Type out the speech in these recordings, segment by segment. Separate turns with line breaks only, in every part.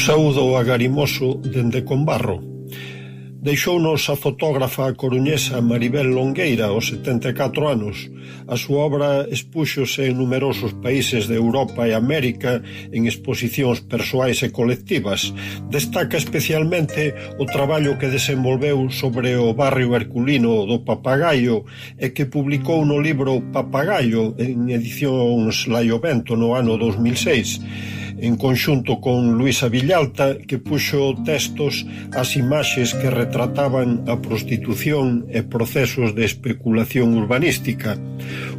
saúdo agarimoso Garimoso dende Conbarro. Deixounos a fotógrafa coruñesa Maribel Longueira aos 74 anos. A súa obra expúxose en numerosos países de Europa e América en exposicións persoais e colectivas. Destaca especialmente o traballo que desenvolveu sobre o barrio herculino do Papagaio e que publicou no libro Papagaio en edicións Laio Vento no ano 2006 en conxunto con Luisa Villalta, que puxo textos ás imaxes que retrataban a prostitución e procesos de especulación urbanística.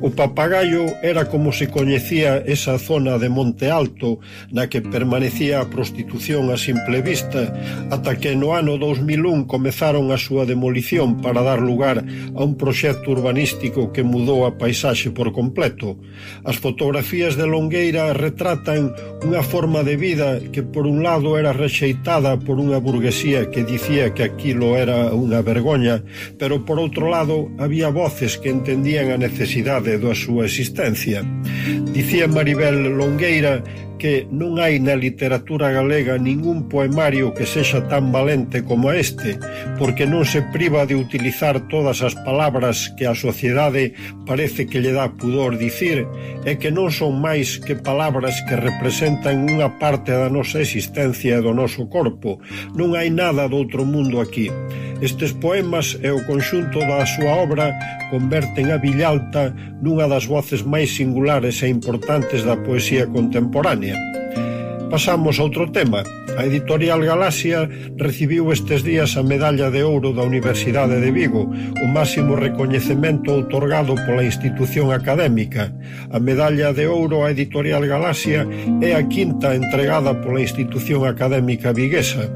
O papagaio era como se coñecía esa zona de Monte Alto na que permanecía a prostitución a simple vista ata que no ano 2001 comezaron a súa demolición para dar lugar a un proxecto urbanístico que mudou a paisaxe por completo. As fotografías de Longueira retratan unha forma de vida que por un lado era rexeitada por unha burguesía que dicía que aquilo era unha vergoña, pero por outro lado había voces que entendían a necesidade da súa existencia. Dicía Maribel Longueira que non hai na literatura galega ningún poemario que sexa tan valente como este, porque non se priva de utilizar todas as palabras que a sociedade parece que lle dá pudor dicir, e que non son máis que palabras que representan unha parte da nosa existencia e do noso corpo. Non hai nada do outro mundo aquí. Estes poemas e o conxunto da súa obra converten a Villalta nunha das voces máis singulares e importantes da poesía contemporánea him. Pasamos a outro tema. A editorial Galaxia recibiu estes días a medalla de ouro da Universidade de Vigo, o máximo recoñecemento outorgado pola institución académica. A medalla de ouro a editorial Galaxia é a quinta entregada pola institución académica viguesa.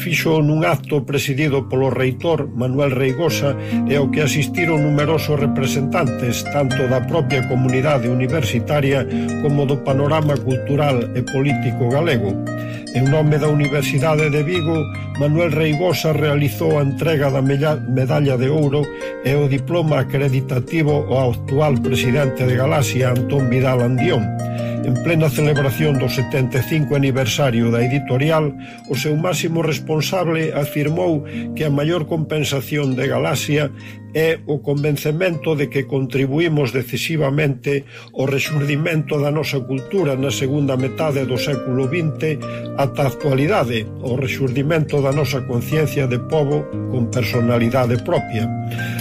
Fixo nun acto presidido polo reitor Manuel Reigosa e ao que asistiron numerosos representantes tanto da propia comunidade universitaria como do panorama cultural e político galego galego. En nome da Universidade de Vigo, Manuel Reigosa realizou a entrega da medalla de ouro e o diploma acreditativo ao actual presidente de Galaxia, Antón Vidal Andión. En plena celebración do 75 aniversario da editorial, o seu máximo responsable afirmou que a maior compensación de Galaxia é o convencemento de que contribuímos decisivamente ao resurdimento da nosa cultura na segunda metade do século XX ata a actualidade, ao resurdimento da nosa conciencia de povo con personalidade propia.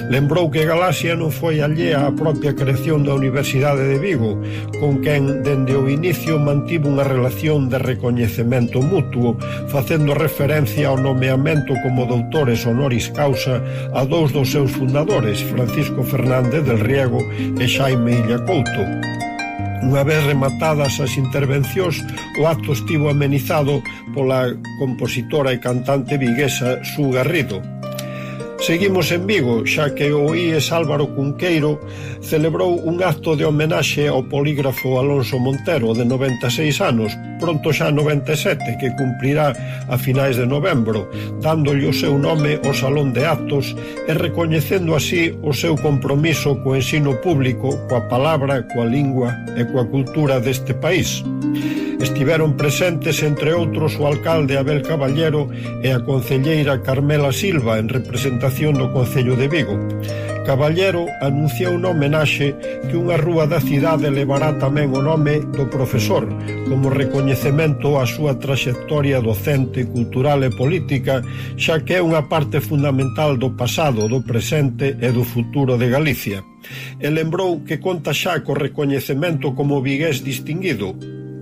Lembrou que Galaxia non foi allea á propia creación da Universidade de Vigo, con quen dende o inicio mantivo unha relación de recoñecemento mutuo, facendo referencia ao nomeamento como doutores honoris causa a dous dos seus fundadores fundadores Francisco Fernández del Riego e Xaime Illa Couto. Unha vez rematadas as intervencións, o acto estivo amenizado pola compositora e cantante viguesa Su Garrido. Seguimos en Vigo, xa que o IES Álvaro Cunqueiro celebrou un acto de homenaxe ao polígrafo Alonso Montero de 96 anos, pronto xa 97, que cumprirá a finais de novembro, dándolle o seu nome ao Salón de Actos e recoñecendo así o seu compromiso co ensino público, coa palabra, coa lingua e coa cultura deste país. Estiveron presentes, entre outros, o alcalde Abel Caballero e a concelleira Carmela Silva en representación inauguración no Concello de Vigo. Caballero anunciou unha homenaxe que unha rúa da cidade levará tamén o nome do profesor, como recoñecemento á súa traxectoria docente, cultural e política, xa que é unha parte fundamental do pasado, do presente e do futuro de Galicia. E lembrou que conta xa co recoñecemento como vigués distinguido,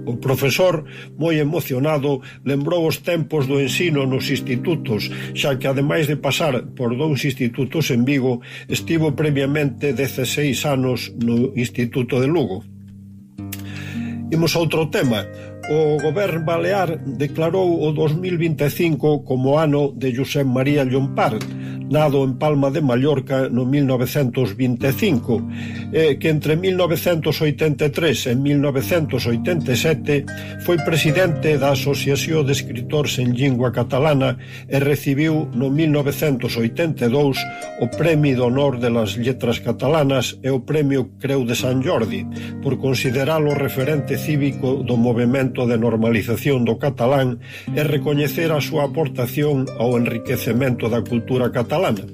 O profesor, moi emocionado, lembrou os tempos do ensino nos institutos, xa que ademais de pasar por dous institutos en Vigo, estivo previamente 16 anos no Instituto de Lugo. Imos a outro tema. O goberno balear declarou o 2025 como ano de Josep María Llompart, nado en Palma de Mallorca no 1925, eh, que entre 1983 e 1987 foi presidente da Asociación de Escritores en Lingua Catalana e recibiu no 1982 o Premio de Honor de las Letras Catalanas e o Premio Creu de San Jordi por consideralo referente cívico do movimento de normalización do catalán e recoñecer a súa aportación ao enriquecemento da cultura catalana catalana.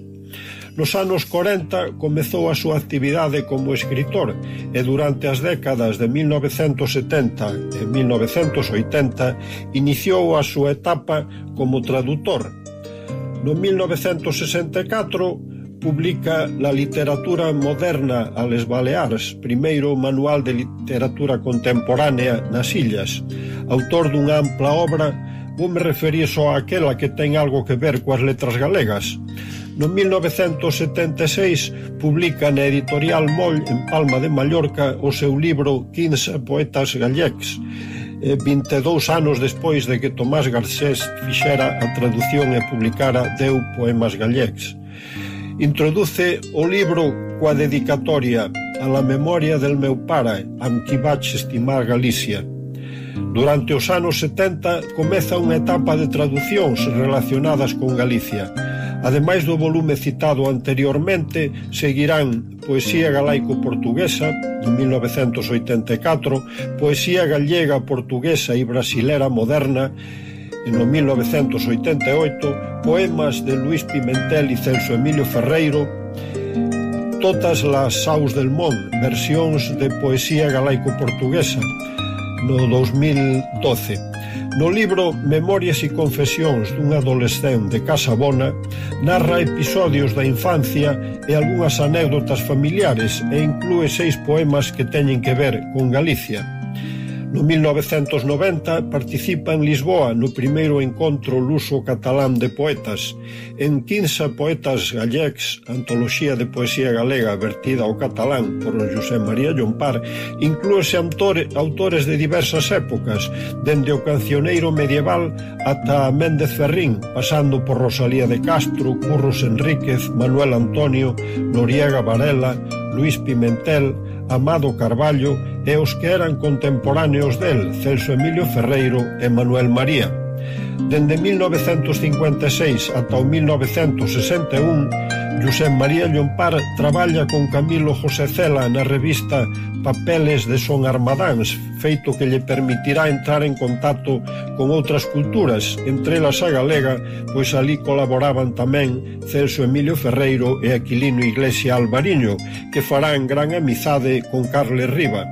Nos anos 40 comezou a súa actividade como escritor e durante as décadas de 1970 e 1980 iniciou a súa etapa como traductor. No 1964 publica La literatura moderna a les Baleares, primeiro manual de literatura contemporánea nas illas, autor dunha ampla obra vou me referir só a aquela que ten algo que ver coas letras galegas. No 1976 publica na editorial Moll en Palma de Mallorca o seu libro 15 poetas gallecs, 22 anos despois de que Tomás Garcés fixera a traducción e publicara deu poemas gallecs. Introduce o libro coa dedicatoria a la memoria del meu pare, amb qui vaig estimar Galicia, Durante os anos 70 comeza unha etapa de traducións relacionadas con Galicia. Ademais do volume citado anteriormente, seguirán Poesía galaico-portuguesa, de 1984, Poesía gallega-portuguesa e brasilera moderna, no 1988, poemas de Luis Pimentel e Celso Emilio Ferreiro, Todas las saus del mon, versións de poesía galaico-portuguesa, no 2012. No libro Memorias e confesións dun adolescente de Casabona narra episodios da infancia e algunhas anécdotas familiares e inclúe seis poemas que teñen que ver con Galicia. No 1990 participa en Lisboa no primeiro encontro luso-catalán de poetas. En 15 poetas gallecs, antoloxía de poesía galega vertida ao catalán por José María Llompar, inclúese autores de diversas épocas, dende o cancioneiro medieval ata Méndez Ferrín, pasando por Rosalía de Castro, Curros Enríquez, Manuel Antonio, Noriega Varela, Luis Pimentel, Amado Carballo e os que eran contemporáneos del, Celso Emilio Ferreiro e Manuel María. Dende 1956 ata o 1961 Josep María Llompar traballa con Camilo José Cela na revista Papeles de Son Armadáns, feito que lle permitirá entrar en contacto con outras culturas, entre elas a galega, pois ali colaboraban tamén Celso Emilio Ferreiro e Aquilino Iglesia Alvariño, que farán gran amizade con Carles Riva.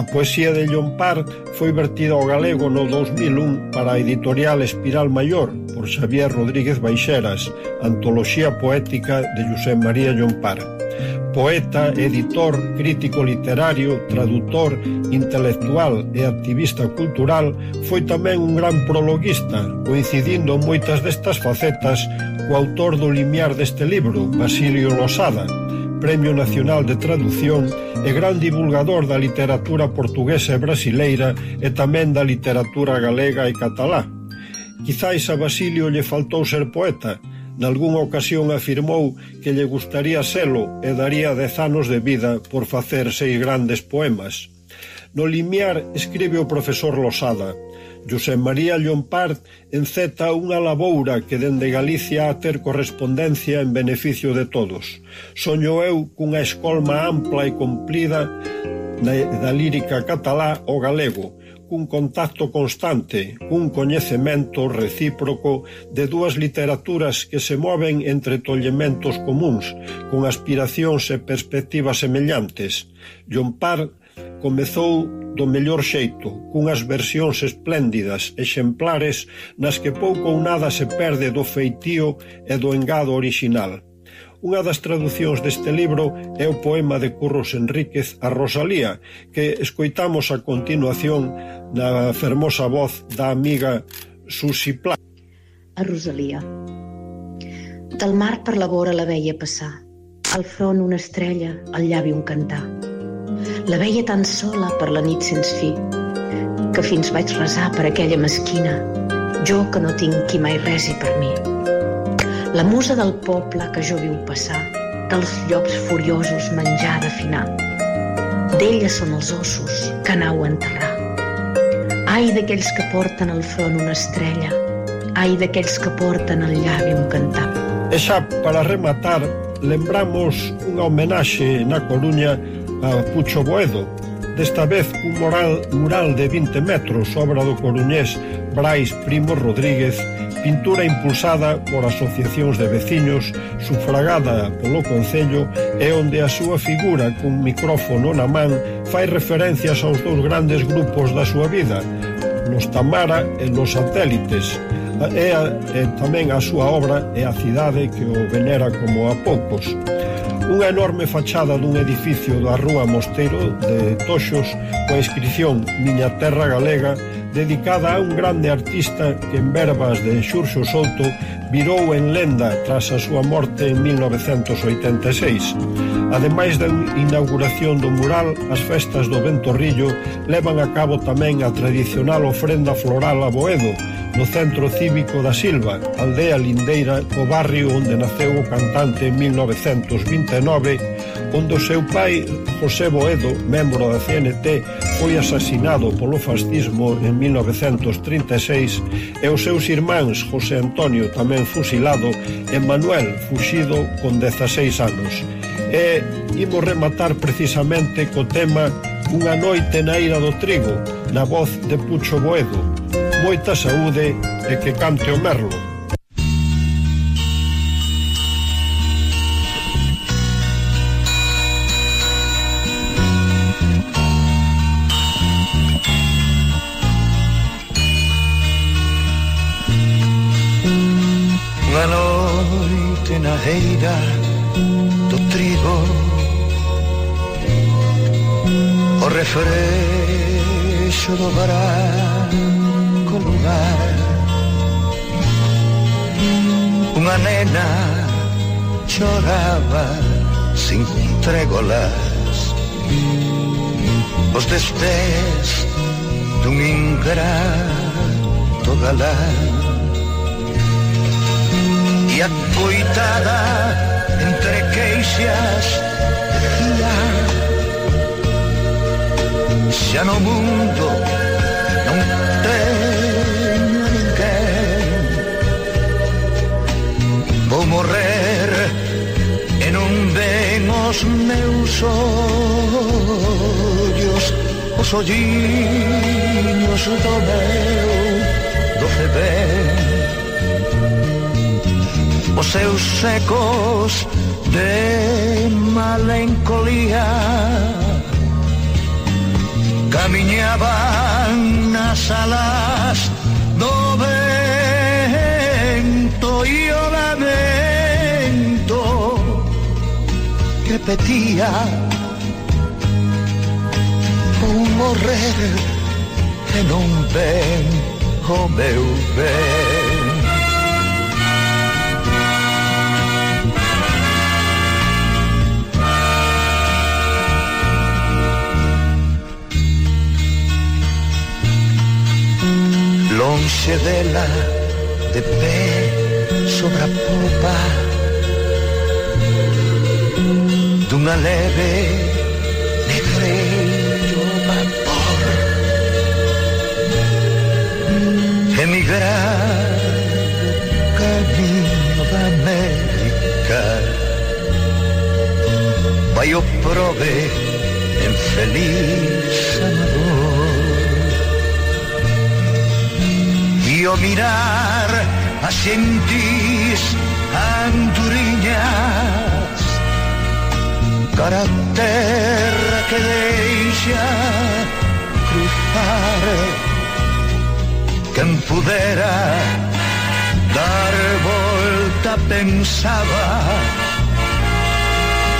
A poesía de Llompar foi vertida ao galego no 2001 para a editorial Espiral Maior por Xavier Rodríguez Baixeras, antoloxía poética de José María Llompar. Poeta, editor, crítico literario, traductor, intelectual e activista cultural, foi tamén un gran prologuista, coincidindo moitas destas facetas co autor do limiar deste libro, Basilio Losada, Premio Nacional de Traducción e gran divulgador da literatura portuguesa e brasileira e tamén da literatura galega e catalá. Quizáis a Basilio lle faltou ser poeta, Nalgúnha ocasión afirmou que lle gustaría selo e daría dez anos de vida por facer seis grandes poemas. No limiar escribe o profesor Losada, José María Llompart enceta unha laboura que dende Galicia a ter correspondencia en beneficio de todos. Soño eu cunha escolma ampla e cumplida da lírica catalá ao galego, cun contacto constante, cun coñecemento recíproco de dúas literaturas que se moven entre tollementos comuns, con aspiracións e perspectivas semellantes. Llompart comezou do mellor xeito, cunhas versións espléndidas, exemplares, nas que pouco ou nada se perde do feitío e do engado orixinal. Unha das traducións deste libro é o poema de Curros Enríquez a Rosalía, que escoitamos a continuación na fermosa voz da amiga Susi Pla.
A Rosalía Del mar per la vora la veia passar, al front una estrella, al llavi un cantar la veia tan sola per la nit sense fi, que fins vaig resar per aquella mesquina, jo que no tinc qui mai resi per mi. La musa del poble que jo viu passar, dels llops furiosos menjar de finar. D'ella són els ossos que anau a enterrar. Ai d'aquells que porten al front una estrella, ai d'aquells que porten al llavi un cantar.
E xa para rematar, lembramos unha homenaxe na Coruña Pucho Boedo, desta vez un moral, mural de 20 metros, obra do coruñés Brais Primo Rodríguez, pintura impulsada por asociacións de veciños, sufragada polo Concello e onde a súa figura cun micrófono na man fai referencias aos dous grandes grupos da súa vida, nos Tamara e nos satélites, e, a, e tamén a súa obra e a cidade que o venera como a poucos unha enorme fachada dun edificio da Rúa Mosteiro de Toxos coa inscripción Miña Terra Galega dedicada a un grande artista que en verbas de Xurxo Souto virou en lenda tras a súa morte en 1986. Ademais da inauguración do mural, as festas do Ventorrillo levan a cabo tamén a tradicional ofrenda floral a Boedo, no Centro Cívico da Silva, aldea lindeira o barrio onde naceu o cantante en 1929, onde o seu pai, José Boedo, membro da CNT, foi asasinado polo fascismo en 1936 e os seus irmáns José Antonio, tamén fusilado, e Manuel, fuxido con 16 anos. E imos rematar precisamente co tema Unha noite na ira do trigo, na voz de Pucho Boedo, moita saúde e que cante o merlo.
Unha noite na reira do trigo O refrexo do brazo lugar. Unha nena choraba sin trégolas Os destés dun ingrato galán. E a coitada entre queixas de Xa no mundo ollos, os olliños do meu doce ben Os seus secos de malencolía Camiñaban nas alas repetía un morrer que non ven o meu ben. Lonxe dela de pé sobre a popa dunha leve negreiro vapor emigrar camiño da América vai o prove en feliz amador e o mirar as gentis anduriñas para a terra que deixa cruzar quen pudera dar volta pensaba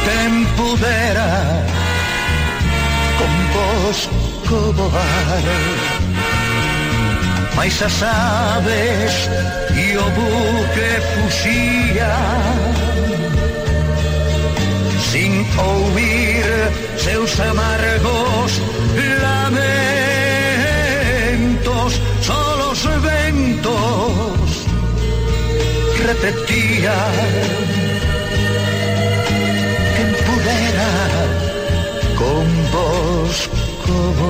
quen pudera con vos coboar Mais as aves e o buque fuxía sin ouvir seus amargos lamentos, solos ventos pudera con vos como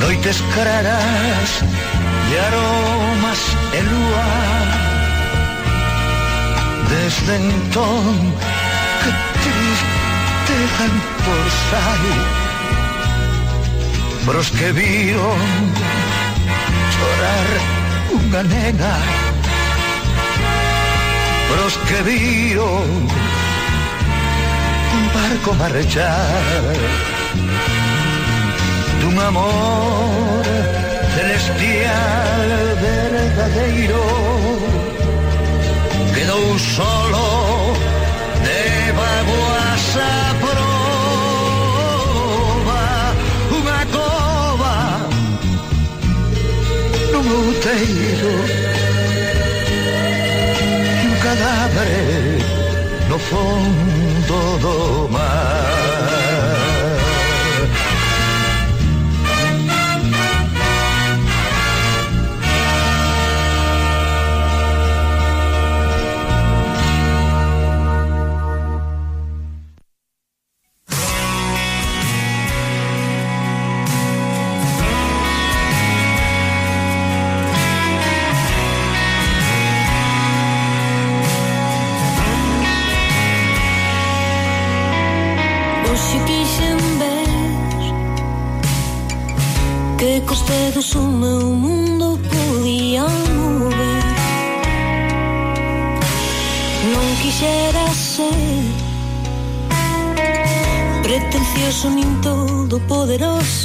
Noites claras de aromas e lúa Desde entón que tristeza por Porsai Pros que viron chorar unha nena pros que viron un barco marchar dun amor celestial verdadeiro quedou solo de vaguas a prova unha cova nun outeiro fondo do mar.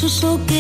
这首歌。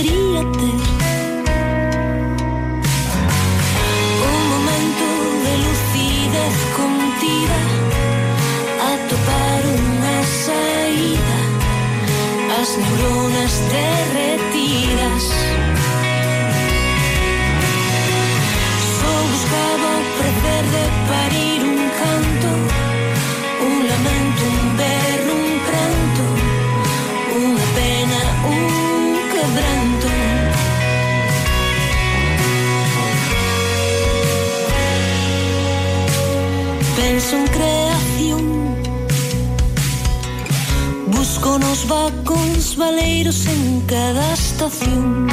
cons valeiros en cada estación.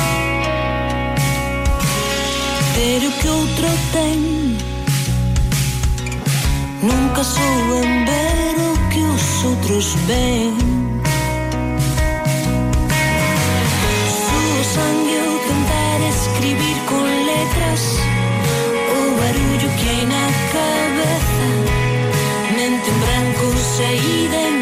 Pero que outro ten Nunca souben ver o que os outros ven. Suo sangue o cantar escribir con letras O barullo que hai na cabeza. Mente en branco saída en